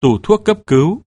tủ thuốc cấp cứu,